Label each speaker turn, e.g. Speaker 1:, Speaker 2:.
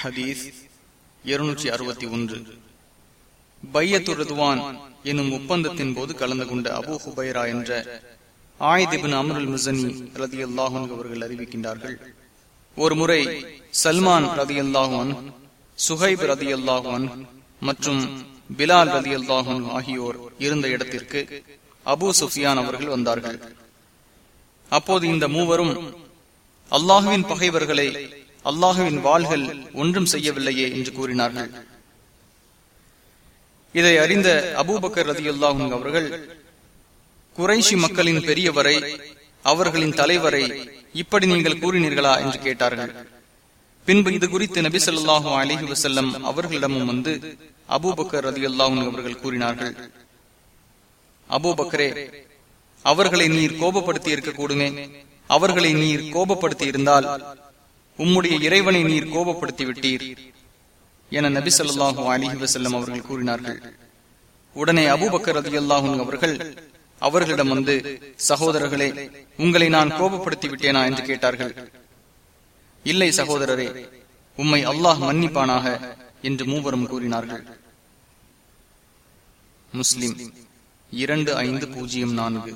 Speaker 1: ஹதீஸ் இருநூற்றி அறுபத்தி ஒன்று. பையத்துருதுவான் எனும் ஒப்பந்தத்தின் போது கலந்து கொண்ட அபு ஹுபைரா என்ற ஆயுதிபின் அமருல் முசனி ரதி அல்லாஹன் அவர்கள் அறிவிக்கின்றார்கள். ஒரு முறை சல்மான் ரதி அல்லாஹன் சுஹைப் ரதி அல்லாஹன் மற்றும் பிலால் ரதி அல்லாஹன் ஆகியோர் இருந்த இடத்திற்கு அபு சுஃபியான் அவர்கள் வந்தார்கள். அப்போது இந்த மூவரும் அல்லாஹுவின் பகைவர்களை அல்லாஹுவின் வாள்கள் ஒன்றும் செய்யவில்லையே என்று கூறினார்கள். இதை அறிந்த அபூபக்கர் ரதியுல்லாஹும் அவர்கள் குறைஷி மக்களின் பெரியவரை அவர்களின் தலைவரை இப்படி நீங்கள் கூறினீர்களா என்று கேட்டார்கள். பின்பு இது குறித்து நபி சொல்லாஹு அலிஹி வசல்லம் அவர்களிடமும் வந்து அபூபக்கர் ரதி அல்லாஹும் அவர்கள் கூறினார்கள். அபூபக்கரே அவர்களை நீர் கோபப்படுத்தி இருக்கக்கூடுமே அவர்களை நீர் கோபப்படுத்தி இருந்தால் உம்முடைய இறைவனை நீர் கோபப்படுத்தி விட்டீர் என நபி சொல்லாஹு அலிஹி வசல்லம் அவர்கள் கூறினார்கள். உடனே அபுபக்கர் ரதி அல்லாஹூன் அவர்கள் அவர்களிடம் வந்து சகோதரர்களே உங்களை நான் கோபப்படுத்தி விட்டேனா என்று கேட்டார்கள். இல்லை சகோதரரே உம்மை அல்லாஹ் மன்னிப்பானாக? என்று மூவரும் கூறினார்கள். முஸ்லிம் இரண்டு ஐந்து பூஜ்ஜியம் நான்கு.